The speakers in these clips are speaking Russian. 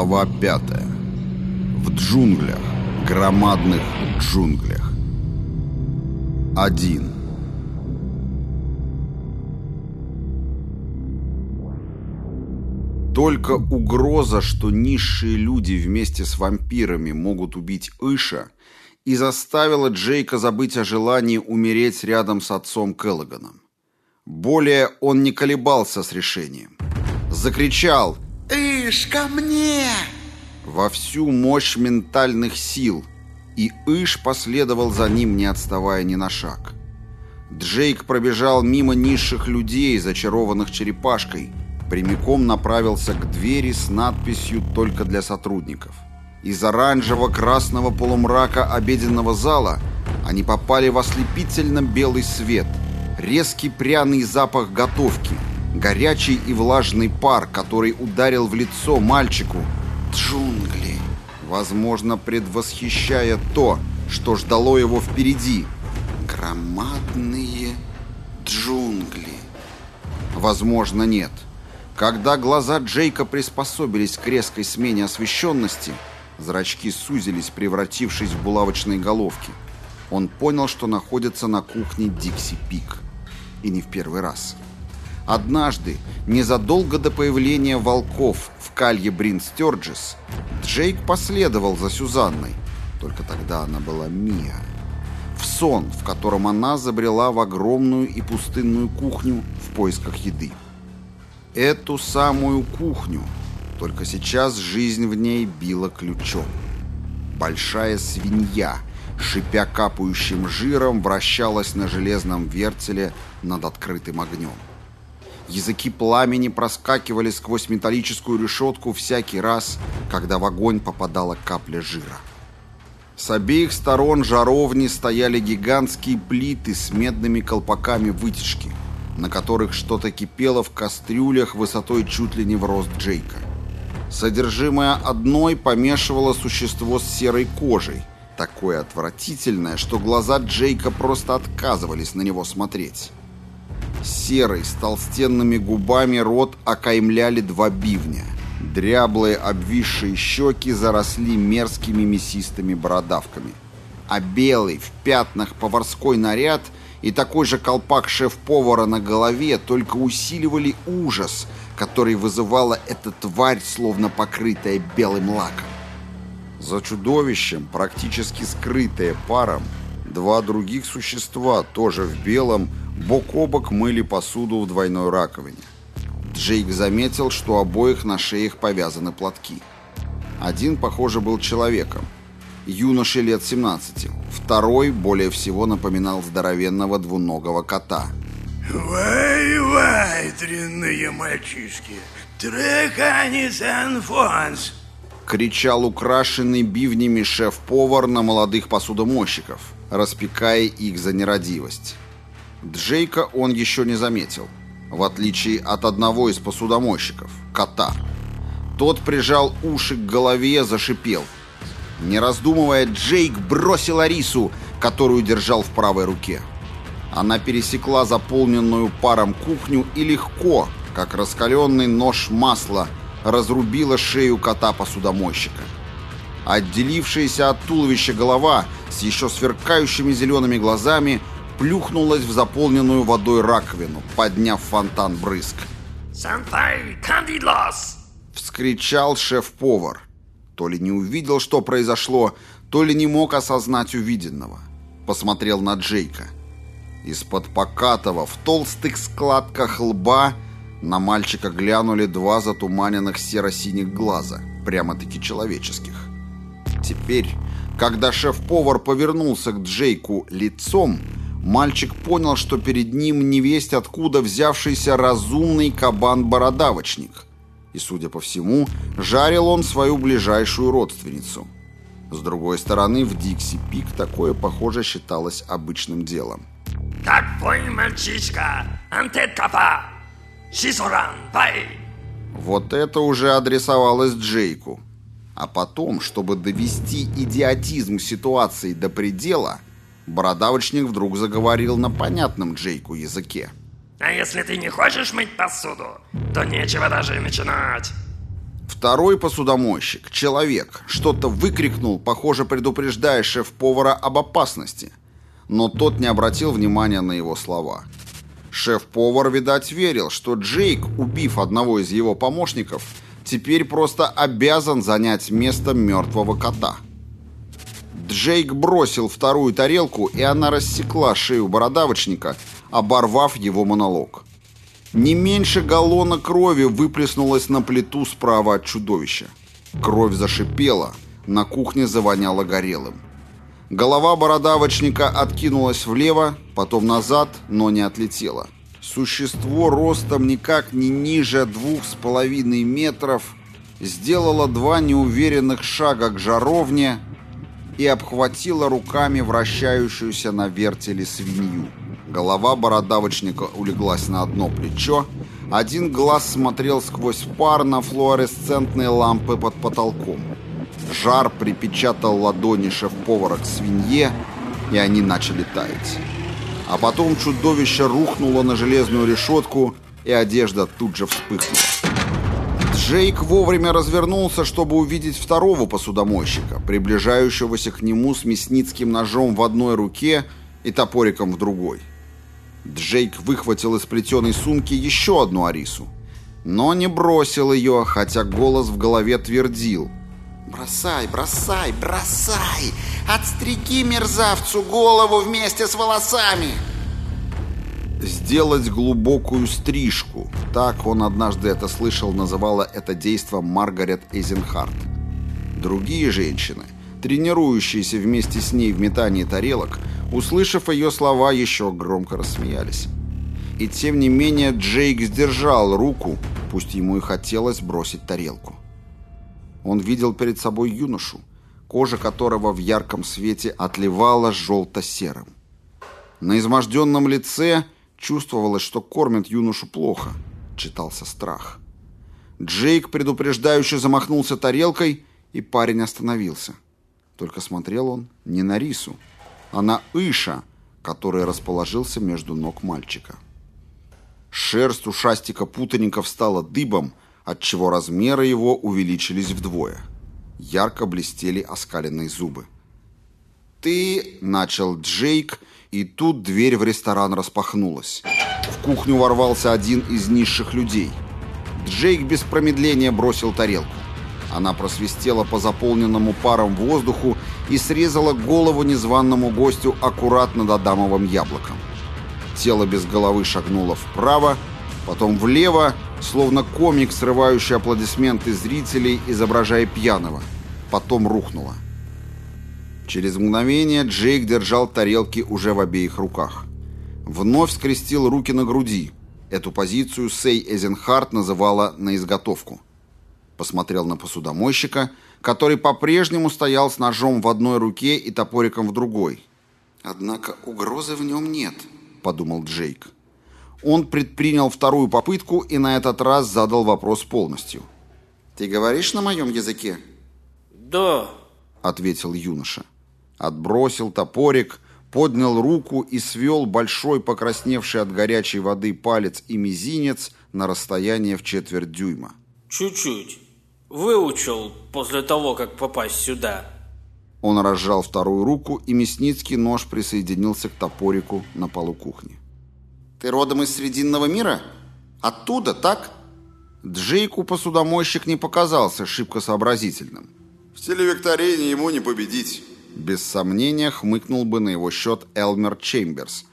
Глава пятая. В джунглях. Громадных джунглях. Один. Только угроза, что низшие люди вместе с вампирами могут убить Иша, и заставила Джейка забыть о желании умереть рядом с отцом Келлоганом. Более он не колебался с решением. Закричал «Ишь, ко мне!» во всю мощь ментальных сил, и Иш последовал за ним, не отставая ни на шаг. Джейк пробежал мимо низших людей, зачарованных черепашкой, прямиком направился к двери с надписью «Только для сотрудников». Из оранжево-красного полумрака обеденного зала они попали в ослепительно белый свет, резкий пряный запах готовки, горячий и влажный пар, который ударил в лицо мальчику. Джунгли, возможно, предвосхищая то, что ждало его впереди. Громадные джунгли. Возможно, нет. Когда глаза Джейка приспособились к резкой смене освещенности, зрачки сузились, превратившись в булавочные головки. Он понял, что находится на кухне Дикси Пик. И не в первый раз. Однажды, незадолго до появления волков в калье Брин Стерджес, Джейк последовал за Сюзанной, только тогда она была Мия, в сон, в котором она забрела в огромную и пустынную кухню в поисках еды. Эту самую кухню, только сейчас жизнь в ней била ключом. Большая свинья, шипя капающим жиром, вращалась на железном вертеле над открытым огнем. Языки пламени проскакивали сквозь металлическую решетку всякий раз, когда в огонь попадала капля жира. С обеих сторон жаровни стояли гигантские плиты с медными колпаками вытяжки, на которых что-то кипело в кастрюлях высотой чуть ли не в рост Джейка. Содержимое одной помешивало существо с серой кожей, такое отвратительное, что глаза Джейка просто отказывались на него смотреть. Серый, с толстенными губами рот окаймляли два бивня. Дряблые обвисшие щеки заросли мерзкими мясистыми бородавками. А белый, в пятнах поварской наряд и такой же колпак шеф-повара на голове только усиливали ужас, который вызывала эта тварь, словно покрытая белым лаком. За чудовищем, практически скрытые паром, два других существа, тоже в белом, бок о бок мыли посуду в двойной раковине. Джейк заметил, что обоих на шеях повязаны платки. Один, похоже, был человеком. Юноше лет 17. Второй более всего напоминал здоровенного двуногого кота. Вай-вай, дрянные мальчишки! Треханис Анфонс! Кричал украшенный бивнями шеф-повар на молодых посудомойщиков, распекая их за нерадивость. Джейка он еще не заметил, в отличие от одного из посудомойщиков, кота. Тот прижал уши к голове, зашипел. Не раздумывая, Джейк бросил Арису, которую держал в правой руке. Она пересекла заполненную паром кухню и легко, как раскаленный нож масла, разрубила шею кота-посудомойщика. Отделившаяся от туловища голова с еще сверкающими зелеными глазами плюхнулась в заполненную водой раковину, подняв фонтан брызг. «Сантай, кандидлос!» — вскричал шеф-повар. То ли не увидел, что произошло, то ли не мог осознать увиденного. Посмотрел на Джейка. Из-под покатого в толстых складках лба на мальчика глянули два затуманенных серо-синих глаза, прямо-таки человеческих. Теперь, когда шеф-повар повернулся к Джейку лицом, мальчик понял, что перед ним невесть откуда взявшийся разумный кабан-бородавочник. И, судя по всему, жарил он свою ближайшую родственницу. С другой стороны, в Дикси-Пик такое, похоже, считалось обычным делом. Какой мальчишка! Антет капа! Шисоран, пай! Вот это уже адресовалось Джейку. А потом, чтобы довести идиотизм ситуации до предела, бородавочник вдруг заговорил на понятном Джейку языке. А если ты не хочешь мыть посуду, то нечего даже и начинать. Второй посудомойщик, человек, что-то выкрикнул, похоже, предупреждая шеф-повара об опасности. Но тот не обратил внимания на его слова. Шеф-повар, видать, верил, что Джейк, убив одного из его помощников, теперь просто обязан занять место мертвого кота. Джейк бросил вторую тарелку, и она рассекла шею бородавочника, оборвав его монолог. Не меньше галлона крови выплеснулось на плиту справа от чудовища. Кровь зашипела, на кухне завоняло горелым. Голова бородавочника откинулась влево, потом назад, но не отлетела. Существо ростом никак не ниже двух с половиной метров сделало два неуверенных шага к жаровне и обхватило руками вращающуюся на вертеле свинью. Голова бородавочника улеглась на одно плечо, один глаз смотрел сквозь пар на флуоресцентные лампы под потолком. Жар припечатал ладони шеф-повара к свинье, и они начали таять. А потом чудовище рухнуло на железную решетку, и одежда тут же вспыхнула. Джейк вовремя развернулся, чтобы увидеть второго посудомойщика, приближающегося к нему с мясницким ножом в одной руке и топориком в другой. Джейк выхватил из плетеной сумки еще одну Арису, но не бросил ее, хотя голос в голове твердил – Бросай, бросай, бросай! Отстриги мерзавцу голову вместе с волосами! Сделать глубокую стрижку. Так он однажды это слышал, называла это действо Маргарет Эйзенхарт. Другие женщины, тренирующиеся вместе с ней в метании тарелок, услышав ее слова, еще громко рассмеялись. И тем не менее Джейк сдержал руку, пусть ему и хотелось бросить тарелку. Он видел перед собой юношу, кожа которого в ярком свете отливала желто-серым. На изможденном лице чувствовалось, что кормят юношу плохо. Читался страх. Джейк предупреждающе замахнулся тарелкой, и парень остановился. Только смотрел он не на рису, а на Иша, который расположился между ног мальчика. Шерсть у шастика-путаника встала дыбом, отчего размеры его увеличились вдвое. Ярко блестели оскаленные зубы. «Ты...» — начал Джейк, и тут дверь в ресторан распахнулась. В кухню ворвался один из низших людей. Джейк без промедления бросил тарелку. Она просвистела по заполненному паром воздуху и срезала голову незваному гостю аккуратно над адамовым яблоком. Тело без головы шагнуло вправо, потом влево словно комик, срывающий аплодисменты зрителей, изображая пьяного. Потом рухнула. Через мгновение Джейк держал тарелки уже в обеих руках. Вновь скрестил руки на груди. Эту позицию Сей Эзенхарт называла «на изготовку». Посмотрел на посудомойщика, который по-прежнему стоял с ножом в одной руке и топориком в другой. «Однако угрозы в нем нет», — подумал Джейк. Он предпринял вторую попытку и на этот раз задал вопрос полностью. «Ты говоришь на моем языке?» «Да», — ответил юноша. Отбросил топорик, поднял руку и свел большой покрасневший от горячей воды палец и мизинец на расстояние в четверть дюйма. «Чуть-чуть. Выучил после того, как попасть сюда». Он разжал вторую руку, и мясницкий нож присоединился к топорику на полу кухни. Ты родом из Срединного мира? Оттуда, так? Джейку посудомойщик не показался шибко сообразительным. В телевикторине ему не победить. Без сомнения хмыкнул бы на его счет Элмер Чемберс.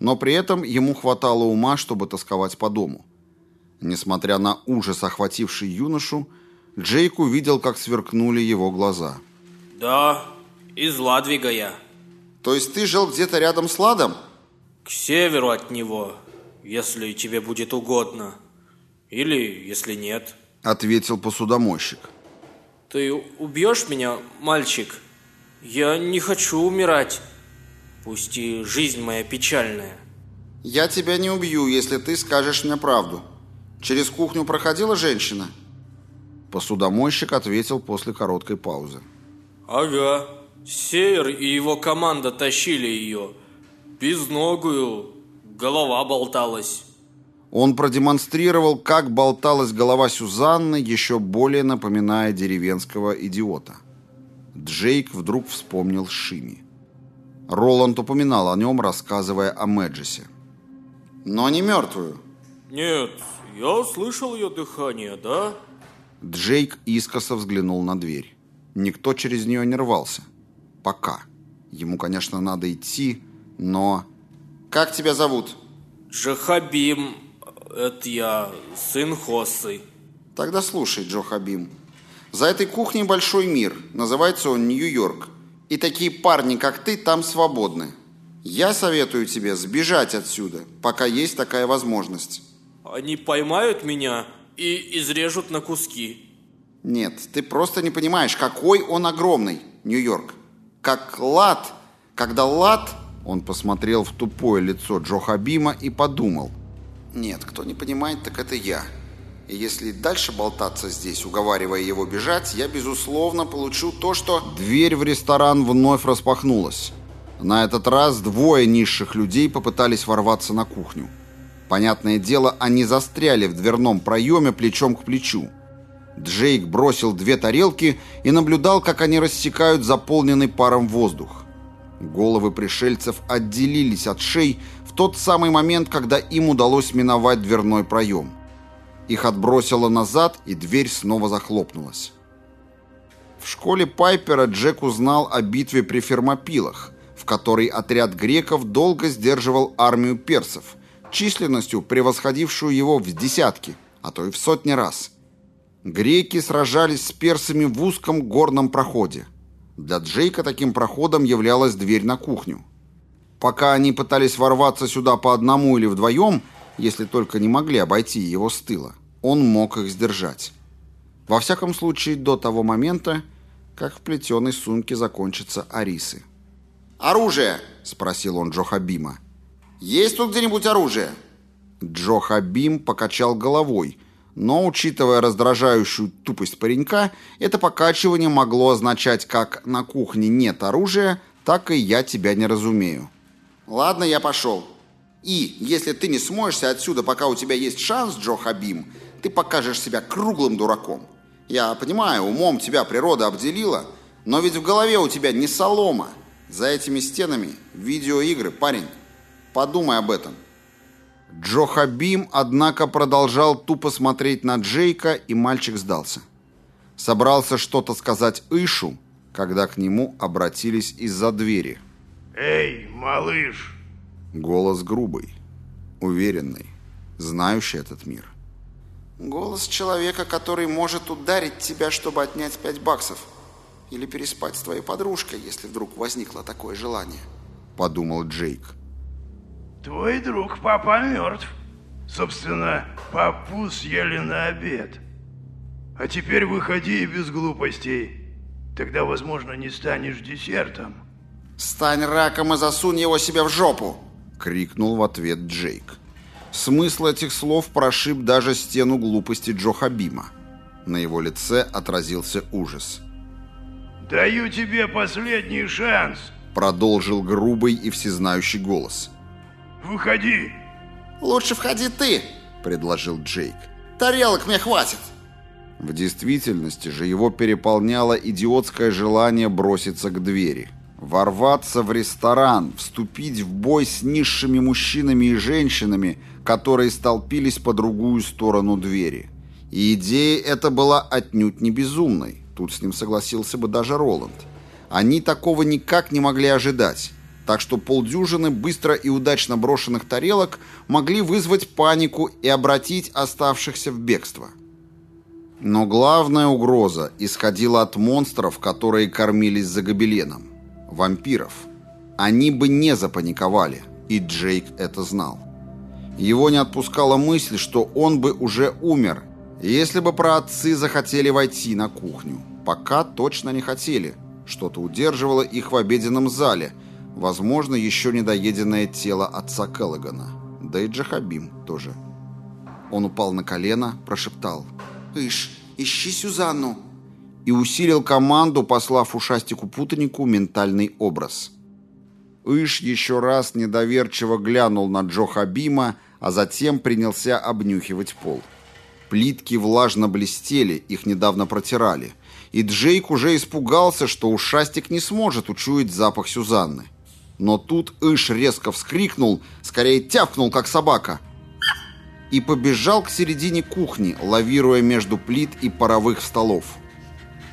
Но при этом ему хватало ума, чтобы тосковать по дому. Несмотря на ужас, охвативший юношу, Джейк увидел, как сверкнули его глаза. «Да, из Ладвига я». «То есть ты жил где-то рядом с Ладом?» К северу от него, если тебе будет угодно. Или если нет. Ответил посудомойщик. Ты убьешь меня, мальчик? Я не хочу умирать. Пусть и жизнь моя печальная. Я тебя не убью, если ты скажешь мне правду. Через кухню проходила женщина? Посудомойщик ответил после короткой паузы. Ага. Север и его команда тащили ее. Безногую, голова болталась. Он продемонстрировал, как болталась голова Сюзанны, еще более напоминая деревенского идиота. Джейк вдруг вспомнил Шими. Роланд упоминал о нем, рассказывая о Мэджисе. Но не мертвую. Нет, я слышал ее дыхание, да? Джейк искоса взглянул на дверь. Никто через нее не рвался. Пока. Ему, конечно, надо идти, но... Как тебя зовут? Джахабим, это я, сын Хоссы. Тогда слушай, Джо Хабим. За этой кухней большой мир. Называется он Нью-Йорк. И такие парни, как ты, там свободны. Я советую тебе сбежать отсюда, пока есть такая возможность. Они поймают меня и изрежут на куски. Нет, ты просто не понимаешь, какой он огромный, Нью-Йорк. Как лад, когда лад... Он посмотрел в тупое лицо Джо Хабима и подумал. Нет, кто не понимает, так это я. И если дальше болтаться здесь, уговаривая его бежать, я, безусловно, получу то, что... Дверь в ресторан вновь распахнулась. На этот раз двое низших людей попытались ворваться на кухню. Понятное дело, они застряли в дверном проеме плечом к плечу. Джейк бросил две тарелки и наблюдал, как они рассекают заполненный паром воздух. Головы пришельцев отделились от шей в тот самый момент, когда им удалось миновать дверной проем. Их отбросило назад, и дверь снова захлопнулась. В школе Пайпера Джек узнал о битве при Фермопилах, в которой отряд греков долго сдерживал армию персов, численностью превосходившую его в десятки, а то и в сотни раз. Греки сражались с персами в узком горном проходе. Для Джейка таким проходом являлась дверь на кухню. Пока они пытались ворваться сюда по одному или вдвоем, если только не могли обойти его с тыла, он мог их сдержать. Во всяком случае, до того момента, как в плетеной сумке закончатся арисы. «Оружие!» – спросил он Джо Хабима. «Есть тут где-нибудь оружие?» Джо Хабим покачал головой, но, учитывая раздражающую тупость паренька, это покачивание могло означать как «на кухне нет оружия», так и «я тебя не разумею». «Ладно, я пошел. И, если ты не смоешься отсюда, пока у тебя есть шанс, Джо Хабим, ты покажешь себя круглым дураком. Я понимаю, умом тебя природа обделила, но ведь в голове у тебя не солома». За этими стенами видеоигры, парень. Подумай об этом. Джо Хабим, однако, продолжал тупо смотреть на Джейка, и мальчик сдался. Собрался что-то сказать Ишу, когда к нему обратились из-за двери. Эй, малыш! Голос грубый, уверенный, знающий этот мир. Голос человека, который может ударить тебя, чтобы отнять пять баксов. Или переспать с твоей подружкой, если вдруг возникло такое желание. Подумал Джейк. Твой друг папа мертв. Собственно, папу съели на обед. А теперь выходи без глупостей. Тогда, возможно, не станешь десертом. «Стань раком и засунь его себе в жопу!» — крикнул в ответ Джейк. Смысл этих слов прошиб даже стену глупости Джо Хабима. На его лице отразился ужас. «Даю тебе последний шанс!» — продолжил грубый и всезнающий голос. «Выходи!» «Лучше входи ты!» — предложил Джейк. «Тарелок мне хватит!» В действительности же его переполняло идиотское желание броситься к двери. Ворваться в ресторан, вступить в бой с низшими мужчинами и женщинами, которые столпились по другую сторону двери. И идея эта была отнюдь не безумной. Тут с ним согласился бы даже Роланд. Они такого никак не могли ожидать. Так что полдюжины быстро и удачно брошенных тарелок могли вызвать панику и обратить оставшихся в бегство. Но главная угроза исходила от монстров, которые кормились за гобеленом. Вампиров. Они бы не запаниковали, и Джейк это знал. Его не отпускала мысль, что он бы уже умер, если бы праотцы захотели войти на кухню. Пока точно не хотели. Что-то удерживало их в обеденном зале. Возможно, еще недоеденное тело отца Келлогана. Да и Джахабим тоже. Он упал на колено, прошептал. «Иш, ищи Сюзанну!» И усилил команду, послав ушастику-путанику ментальный образ. Иш еще раз недоверчиво глянул на Джо Хабима, а затем принялся обнюхивать пол. Плитки влажно блестели, их недавно протирали. И Джейк уже испугался, что ушастик не сможет учуять запах Сюзанны. Но тут Иш резко вскрикнул, скорее тявкнул, как собака, и побежал к середине кухни, лавируя между плит и паровых столов.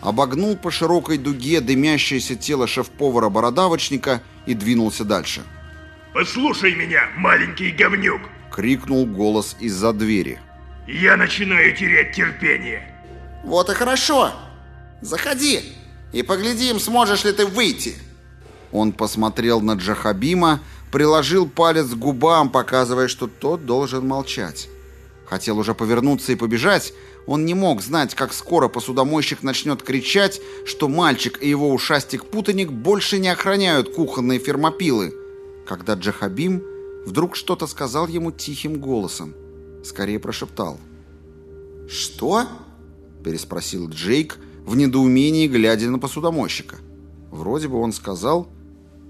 Обогнул по широкой дуге дымящееся тело шеф-повара-бородавочника и двинулся дальше. «Послушай меня, маленький говнюк!» — крикнул голос из-за двери. «Я начинаю терять терпение!» Вот и хорошо. Заходи и поглядим, сможешь ли ты выйти. Он посмотрел на Джахабима, приложил палец к губам, показывая, что тот должен молчать. Хотел уже повернуться и побежать, он не мог знать, как скоро посудомойщик начнет кричать, что мальчик и его ушастик-путаник больше не охраняют кухонные фермопилы, когда Джахабим вдруг что-то сказал ему тихим голосом, скорее прошептал. Что? переспросил Джейк в недоумении, глядя на посудомойщика. Вроде бы он сказал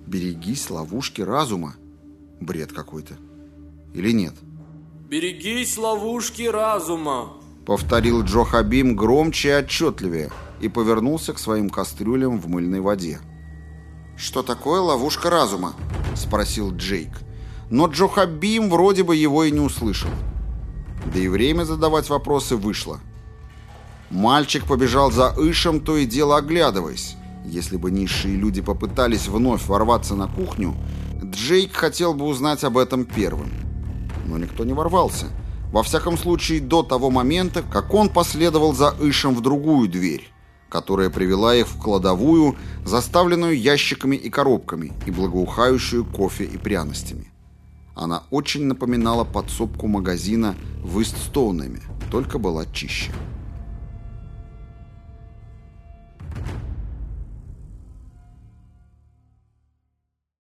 «берегись ловушки разума». Бред какой-то. Или нет? Берегись ловушки разума. Повторил Джо Хабим громче и отчетливее и повернулся к своим кастрюлям в мыльной воде. Что такое ловушка разума? Спросил Джейк. Но Джо Хабим вроде бы его и не услышал. Да и время задавать вопросы вышло. Мальчик побежал за Ишем, то и дело оглядываясь. Если бы низшие люди попытались вновь ворваться на кухню, Джейк хотел бы узнать об этом первым. Но никто не ворвался. Во всяком случае, до того момента, как он последовал за Ишем в другую дверь, которая привела их в кладовую, заставленную ящиками и коробками и благоухающую кофе и пряностями. Она очень напоминала подсобку магазина в Истстоунеме, только была чище.